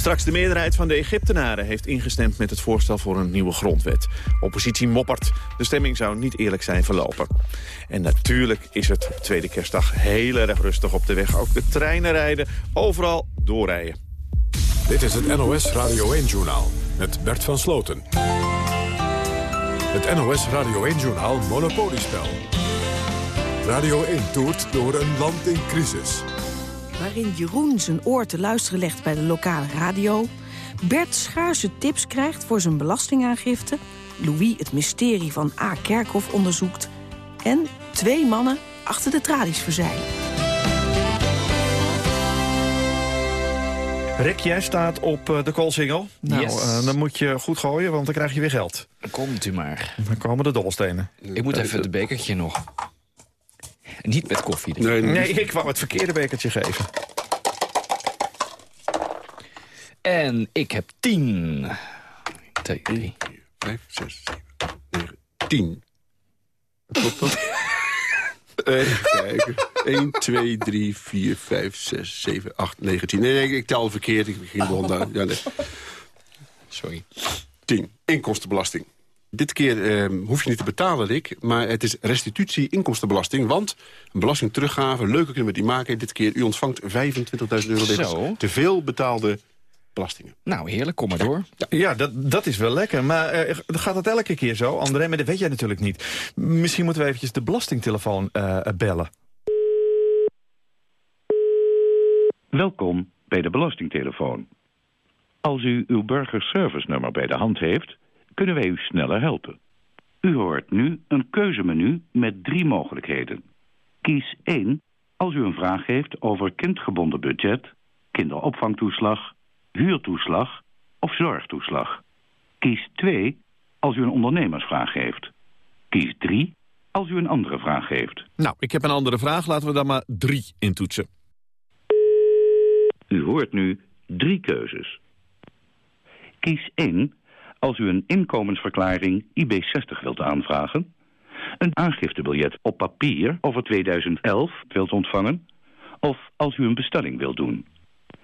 Straks de meerderheid van de Egyptenaren heeft ingestemd met het voorstel voor een nieuwe grondwet. Oppositie moppert. De stemming zou niet eerlijk zijn verlopen. En natuurlijk is het op tweede kerstdag heel erg rustig op de weg. Ook de treinen rijden, overal doorrijden. Dit is het NOS Radio 1-journaal met Bert van Sloten. Het NOS Radio 1-journaal Monopoliespel. Radio 1 toert door een land in crisis waarin Jeroen zijn oor te luisteren legt bij de lokale radio... Bert schaarse tips krijgt voor zijn belastingaangifte... Louis het mysterie van A. Kerkhof onderzoekt... en twee mannen achter de tralies verzeilen. Rick, jij staat op uh, de koolsingel. Nou, yes. uh, dan moet je goed gooien, want dan krijg je weer geld. Komt u maar. Dan komen de dobbelstenen. Ik moet even het bekertje nog. Niet met koffie. Dus. Nee, nee, ik wou het verkeerde bekertje geven. En ik heb tien. Twee, drie. Vijf, zes, zeven, negen, tien. Klopt dat? Even kijken. 1, 2, 3, 4, 5, 6, 7, 8, 9, 10. Nee, nee, ik tel verkeerd. Ik hond aan. Ja, nee. Sorry. 10. Inkomstenbelasting. Dit keer eh, hoef je niet te betalen, Rick, maar het is restitutie inkomstenbelasting. Want een belastingteruggave, leuker kunnen we die maken. Dit keer, u ontvangt 25.000 euro. Te veel betaalde belastingen. Nou, heerlijk, kom maar door. Ja, ja dat, dat is wel lekker. Maar uh, gaat dat elke keer zo, André? Maar dat weet jij natuurlijk niet. Misschien moeten we eventjes de belastingtelefoon uh, bellen. Welkom bij de Belastingtelefoon. Als u uw burgerservice-nummer bij de hand heeft kunnen wij u sneller helpen. U hoort nu een keuzemenu met drie mogelijkheden. Kies 1 als u een vraag heeft over kindgebonden budget, kinderopvangtoeslag, huurtoeslag of zorgtoeslag. Kies 2 als u een ondernemersvraag heeft. Kies 3 als u een andere vraag heeft. Nou, ik heb een andere vraag. Laten we daar maar 3 in toetsen. U hoort nu drie keuzes. Kies 1 als u een inkomensverklaring IB60 wilt aanvragen... een aangiftebiljet op papier over 2011 wilt ontvangen... of als u een bestelling wilt doen.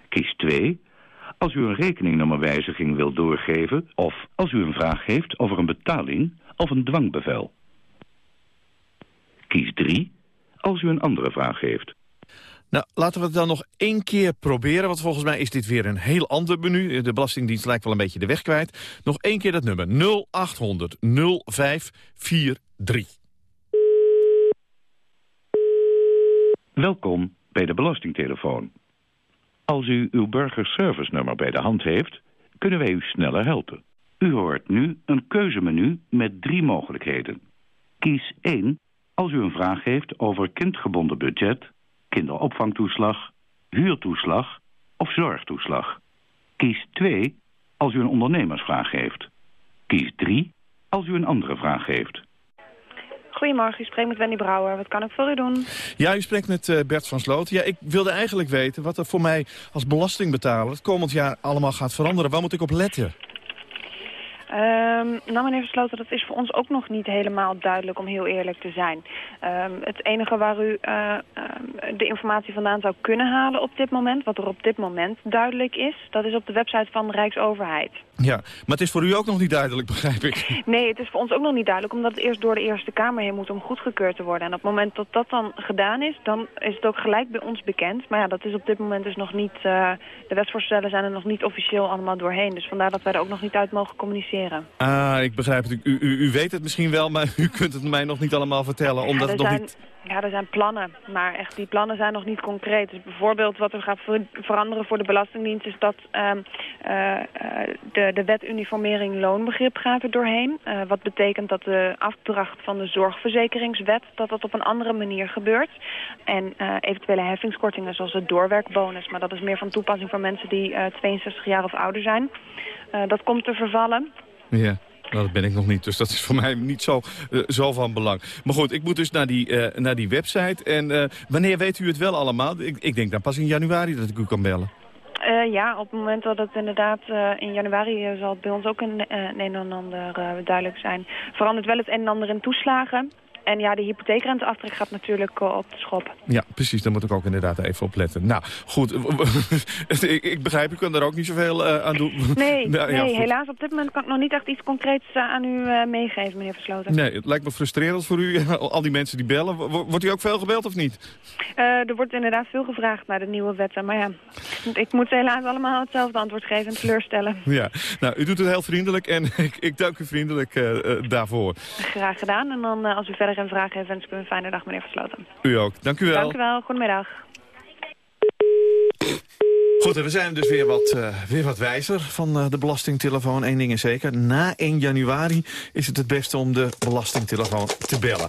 Kies 2 als u een rekeningnummerwijziging wilt doorgeven... of als u een vraag heeft over een betaling of een dwangbevel. Kies 3 als u een andere vraag heeft. Nou, laten we het dan nog één keer proberen, want volgens mij is dit weer een heel ander menu. De Belastingdienst lijkt wel een beetje de weg kwijt. Nog één keer dat nummer, 0800 0543. Welkom bij de Belastingtelefoon. Als u uw burgerservice-nummer bij de hand heeft, kunnen wij u sneller helpen. U hoort nu een keuzemenu met drie mogelijkheden. Kies 1 als u een vraag heeft over kindgebonden budget kinderopvangtoeslag, huurtoeslag of zorgtoeslag. Kies 2 als u een ondernemersvraag heeft. Kies 3 als u een andere vraag heeft. Goedemorgen, u spreekt met Wendy Brouwer. Wat kan ik voor u doen? Ja, u spreekt met uh, Bert van Sloot. Ja, ik wilde eigenlijk weten wat er voor mij als belastingbetaler... het komend jaar allemaal gaat veranderen. Waar moet ik op letten? Um, nou, meneer Versloten, dat is voor ons ook nog niet helemaal duidelijk, om heel eerlijk te zijn. Um, het enige waar u uh, um, de informatie vandaan zou kunnen halen op dit moment, wat er op dit moment duidelijk is, dat is op de website van de Rijksoverheid. Ja, maar het is voor u ook nog niet duidelijk, begrijp ik. Nee, het is voor ons ook nog niet duidelijk, omdat het eerst door de Eerste Kamer heen moet om goedgekeurd te worden. En op het moment dat dat dan gedaan is, dan is het ook gelijk bij ons bekend. Maar ja, dat is op dit moment dus nog niet, uh, de wetsvoorstellen zijn er nog niet officieel allemaal doorheen. Dus vandaar dat wij er ook nog niet uit mogen communiceren. Ah, ik begrijp het. U, u, u, weet het misschien wel, maar u kunt het mij nog niet allemaal vertellen. Omdat ja, het nog zijn, niet... ja, er zijn plannen, maar echt die plannen zijn nog niet concreet. Dus bijvoorbeeld wat er gaat ver veranderen voor de Belastingdienst... is dat uh, uh, de, de wet uniformering loonbegrip gaat er doorheen. Uh, wat betekent dat de afdracht van de zorgverzekeringswet... dat dat op een andere manier gebeurt. En eventuele heffingskortingen zoals de doorwerkbonus... maar dat is meer van toepassing voor mensen die 62 jaar of ouder zijn... Uh, dat komt te vervallen. Ja. Nou, dat ben ik nog niet, dus dat is voor mij niet zo, eh, zo van belang. Maar goed, ik moet dus naar die, eh, naar die website. En eh, wanneer weet u het wel allemaal? Ik, ik denk dan pas in januari dat ik u kan bellen. Ja, op het moment dat het inderdaad in januari zal het bij ons ook een, eh, een en ander duidelijk zijn. Verandert wel het een en ander in toeslagen. En ja, de hypotheekrenteaftrek gaat natuurlijk eh, op de schop. Ja, precies. Daar moet ik ook inderdaad even op letten. Nou, goed. ik, ik begrijp, u kan daar ook niet zoveel eh, aan doen. Nee, Nou, nee helaas op dit moment kan ik nog niet echt iets concreets eh, aan u meegeven, meneer Versloten. Nee, het lijkt me frustrerend voor u, al die mensen die bellen. Wo- Wordt u ook veel gebeld of niet? Er wordt inderdaad veel gevraagd naar de nieuwe wetten. Maar ja, ik moet helaas allemaal hetzelfde antwoord geven en teleurstellen. Ja, nou, u doet het heel vriendelijk en ik, ik dank u vriendelijk daarvoor. Graag gedaan. En dan als u verder geen vragen heeft, wens ik u een fijne dag, meneer Versloten. U ook. Dank u wel. Dank u wel. Goedemiddag. Goed, en we zijn dus weer wat, eh, weer wat wijzer van eh, de belastingtelefoon. Eén ding is zeker, na 1 januari is het het beste om de belastingtelefoon te bellen.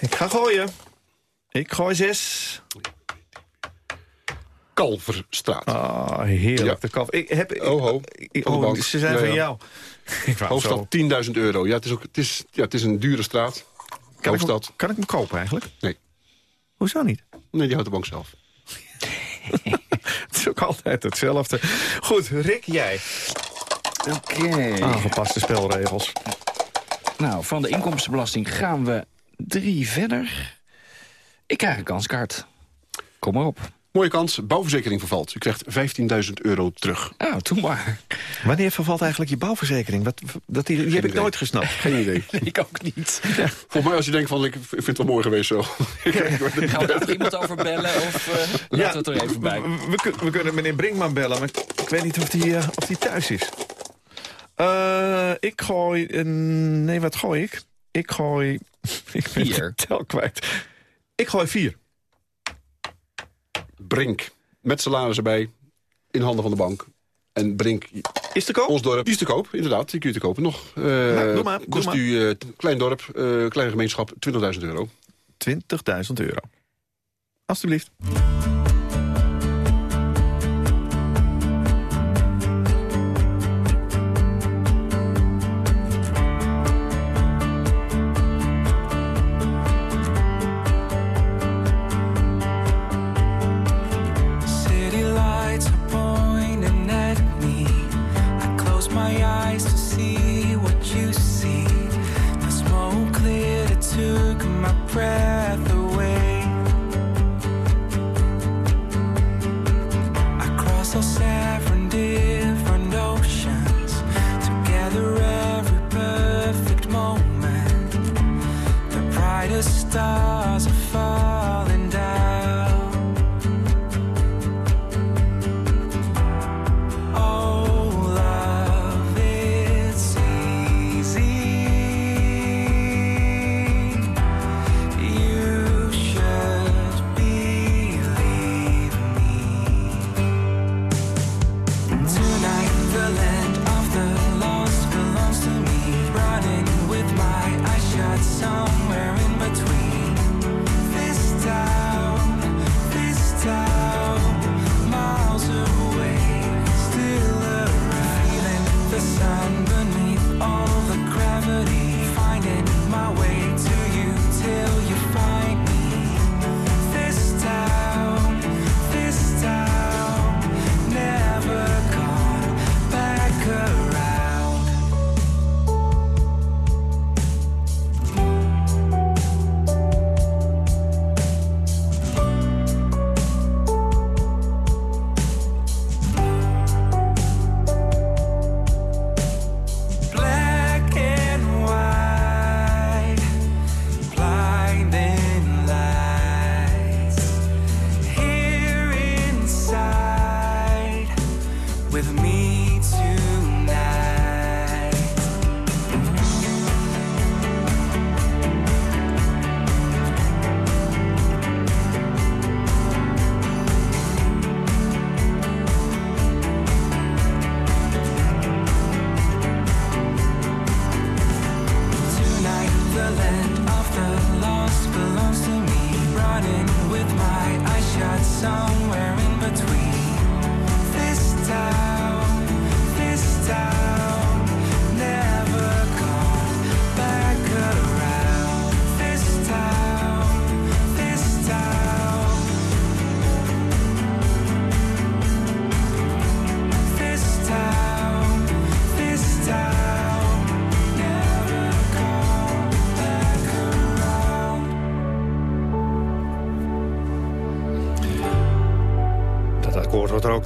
Ik ga gooien. Ik gooi zes. Kalverstraat. Ah, heerlijk. De kalf. Ik heb, ik, Oh, ho. ik- oh, ze zijn Ja, van ja. jou. Ik Hoofdstad 10.000 euro. Ja, het is, ook, het, is, ja, het is een dure straat. Kan ik, hem- Hoofdstad. kan ik hem kopen eigenlijk? Nee. Hoezo niet? Nee, die houdt de bank zelf. Het is ook altijd hetzelfde. Goed, Rick, jij. Oké. Aangepaste spelregels. Nou, van de inkomstenbelasting gaan we drie verder. Ik krijg een kanskaart. Kom maar op. Mooie kans. Bouwverzekering vervalt. U krijgt 15.000 euro terug. Nou, doe maar. Wanneer vervalt eigenlijk je bouwverzekering? Wat, dat die, die heb ik nooit gesnapt. Geen idee. ik ook niet. Volgens mij als je denkt van, ik vind het wel mooi geweest zo. Gaan we er iemand over bellen of eh, laten we het er even bij? We, we, kun- we kunnen meneer Brinkman bellen, maar ik weet niet of die, eh, of die thuis is. Eh, ik gooi... een- nee, wat gooi ik? Ik gooi... ik ben Vier. de tel kwijt. Ik gooi vier. Brink. Met salaris erbij. In handen van de bank. En Brink... Is te koop? Ons dorp. Die is te koop, inderdaad. Die kun je te kopen nog. Eh Nou, doe maar, doe kost maar. u, eh, klein dorp, eh, kleine gemeenschap, 20.000 euro. 20.000 euro. Alsjeblieft.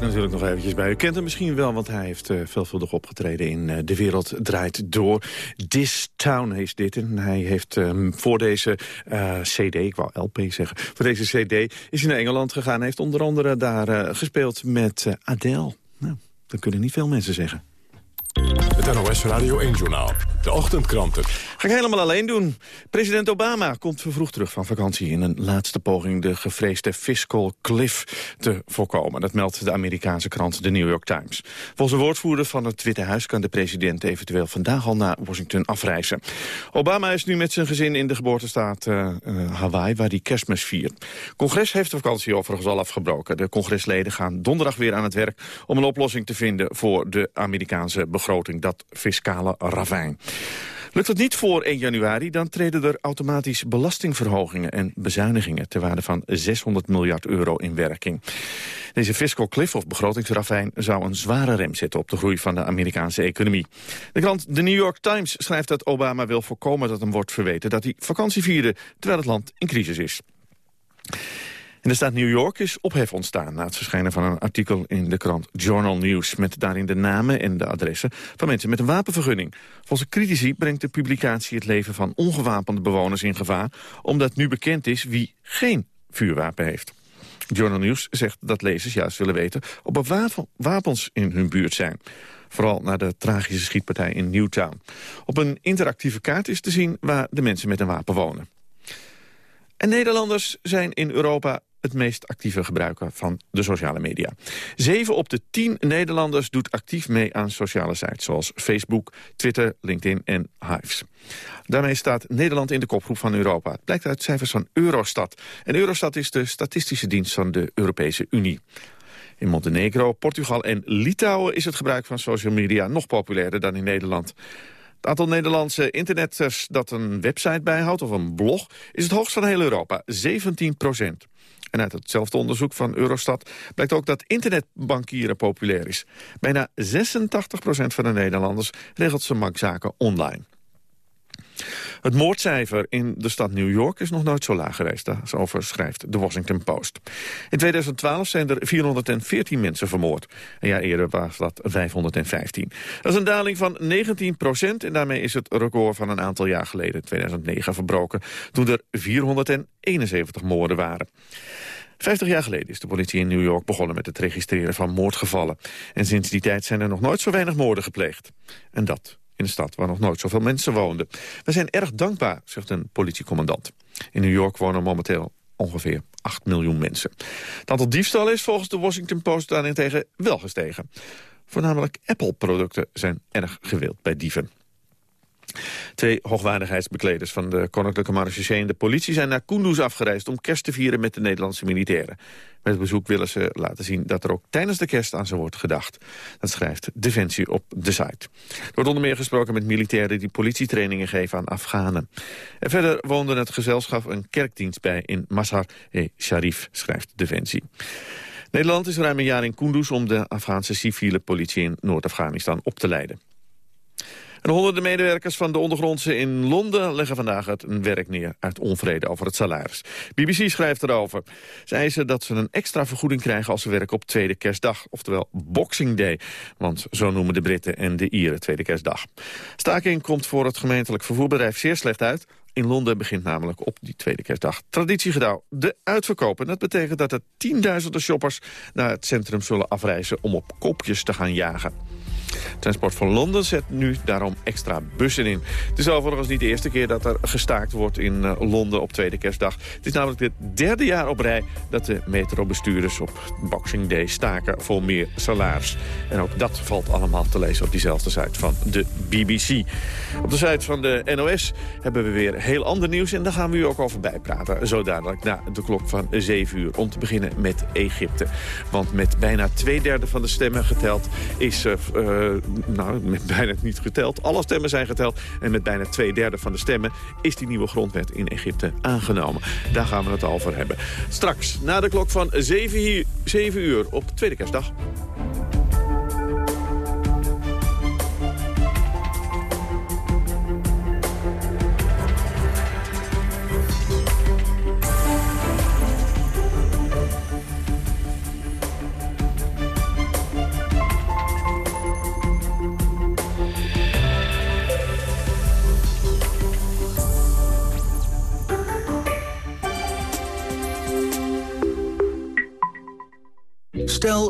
Natuurlijk nog eventjes bij. U kent hem misschien wel, want hij heeft uh, veelvuldig opgetreden in uh, De Wereld Draait Door. This Town is dit. En hij heeft um, voor deze uh, cd, ik wou LP zeggen, voor deze cd is hij naar Engeland gegaan. Hij heeft onder andere daar gespeeld met Adele. Nou, dat kunnen niet veel mensen zeggen. Het NOS Radio 1-journaal. De ochtendkranten. Ga ik helemaal alleen doen. President Obama komt vervroegd terug van vakantie... in een laatste poging de gevreesde fiscal cliff te voorkomen. Dat meldt de Amerikaanse krant The New York Times. Volgens een woordvoerder van het Witte Huis... kan de president eventueel vandaag al naar Washington afreizen. Obama is nu met zijn gezin in de geboortestaat uh, Hawaii... waar hij kerstmis viert. Congres heeft de vakantie overigens al afgebroken. De congresleden gaan donderdag weer aan het werk... om een oplossing te vinden voor de Amerikaanse begroting. Dat fiscale ravijn. Lukt het niet voor 1 januari, dan treden er automatisch belastingverhogingen en bezuinigingen ter waarde van 600 miljard euro in werking. Deze fiscal cliff of begrotingsravijn zou een zware rem zetten op de groei van de Amerikaanse economie. De krant The New York Times schrijft dat Obama wil voorkomen dat hem wordt verweten dat hij vakantie vierde terwijl het land in crisis is. In de staat New York is ophef ontstaan na het verschijnen van een artikel in de krant Journal News... met daarin de namen en de adressen van mensen met een wapenvergunning. Volgens critici brengt de publicatie het leven van ongewapende bewoners in gevaar... omdat nu bekend is wie geen vuurwapen heeft. Journal News zegt dat lezers juist willen weten of er wapens in hun buurt zijn. Vooral na de tragische schietpartij in Newtown. Op een interactieve kaart is te zien waar de mensen met een wapen wonen. En Nederlanders zijn in Europa het meest actieve gebruiker van de sociale media. Zeven op de tien Nederlanders doet actief mee aan sociale sites... zoals Facebook, Twitter, LinkedIn en Hives. Daarmee staat Nederland in de kopgroep van Europa. Het blijkt uit cijfers van Eurostat. En Eurostat is de statistische dienst van de Europese Unie. In Montenegro, Portugal en Litouwen is het gebruik van social media nog populairder dan in Nederland. Het aantal Nederlandse internetters dat een website bijhoudt of een blog... is het hoogst van heel Europa, 17 procent. En uit hetzelfde onderzoek van Eurostat blijkt ook dat internetbankieren populair is. Bijna 86 procent van de Nederlanders regelt zijn bankzaken online. Het moordcijfer in de stad New York is nog nooit zo laag geweest. Daarover schrijft de Washington Post. In 2012 zijn er 414 mensen vermoord. Een jaar eerder was dat 515. Dat is een daling van 19 procent. En daarmee is het record van een aantal jaar geleden, 2009, verbroken. Toen er 471 moorden waren. Vijftig jaar geleden is de politie in New York begonnen met het registreren van moordgevallen. En sinds die tijd zijn er nog nooit zo weinig moorden gepleegd. En dat in een stad waar nog nooit zoveel mensen woonden. We zijn erg dankbaar, zegt een politiecommandant. In New York wonen momenteel ongeveer 8 miljoen mensen. Het aantal diefstallen is volgens de Washington Post daarentegen wel gestegen. Voornamelijk Apple-producten zijn erg gewild bij dieven. Twee hoogwaardigheidsbekleders van de Koninklijke Marechaussee en de politie zijn naar Kunduz afgereisd om kerst te vieren met de Nederlandse militairen. Met het bezoek willen ze laten zien dat er ook tijdens de kerst aan ze wordt gedacht. Dat schrijft Defensie op de site. Er wordt onder meer gesproken met militairen die politietrainingen geven aan Afghanen. En verder woonde het gezelschap een kerkdienst bij in Mazar-e-Sharif, schrijft Defensie. Nederland is ruim een jaar in Kunduz om de Afghaanse civiele politie in Noord-Afghanistan op te leiden. En honderden medewerkers van de ondergrondse in Londen leggen vandaag het werk neer uit onvrede over het salaris. BBC schrijft erover. Ze eisen dat ze een extra vergoeding krijgen als ze werken op tweede kerstdag, oftewel Boxing Day. Want zo noemen de Britten en de Ieren tweede kerstdag. Staking komt voor het gemeentelijk vervoerbedrijf zeer slecht uit. In Londen begint namelijk op die tweede kerstdag traditiegetouw de uitverkopen. Dat betekent dat er tienduizenden shoppers naar het centrum zullen afreizen om op kopjes te gaan jagen. Transport van Londen zet nu daarom extra bussen in. Het is overigens niet de eerste keer dat er gestaakt wordt in eh, Londen op tweede kerstdag. Het is namelijk het derde jaar op rij dat de metrobestuurders op Boxing Day staken voor meer salaris. En ook dat valt allemaal te lezen op diezelfde site van de BBC. Op de site van de NOS hebben we weer heel ander nieuws en daar gaan we u ook over bijpraten. Zo dadelijk na de klok van 7 uur. Om te beginnen met Egypte. Want met bijna twee derde van de stemmen geteld is... Uh, uh, nou, met bijna niet geteld. Alle stemmen zijn geteld. En met bijna twee derde van de stemmen is die nieuwe grondwet in Egypte aangenomen. Daar gaan we het over hebben. Straks, na de klok van 7 7 uur op Tweede Kerstdag.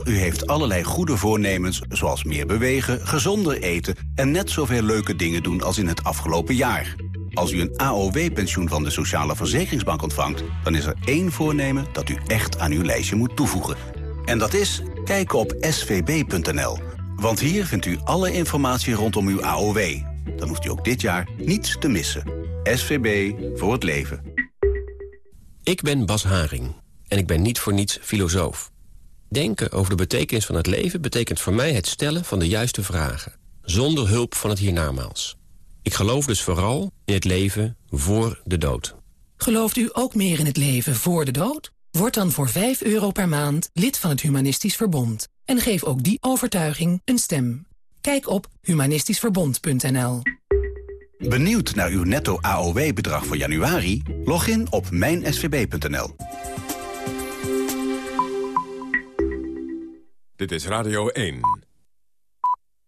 U heeft allerlei goede voornemens, zoals meer bewegen, gezonder eten... en net zoveel leuke dingen doen als in het afgelopen jaar. Als u een AOW-pensioen van de Sociale Verzekeringsbank ontvangt... dan is er één voornemen dat u echt aan uw lijstje moet toevoegen. En dat is kijken op svb.nl. Want hier vindt u alle informatie rondom uw AOW. Dan hoeft u ook dit jaar niets te missen. SVB voor het leven. Ik ben Bas Haring en ik ben niet voor niets filosoof. Denken over de betekenis van het leven betekent voor mij het stellen van de juiste vragen. Zonder hulp van het hiernamaals. Ik geloof dus vooral in het leven voor de dood. Gelooft u ook meer in het leven voor de dood? Word dan voor 5 euro per maand lid van het Humanistisch Verbond. En geef ook die overtuiging een stem. Kijk op humanistischverbond.nl Benieuwd naar uw netto AOW-bedrag voor januari? Log in op mijnsvb.nl. Dit is Radio 1.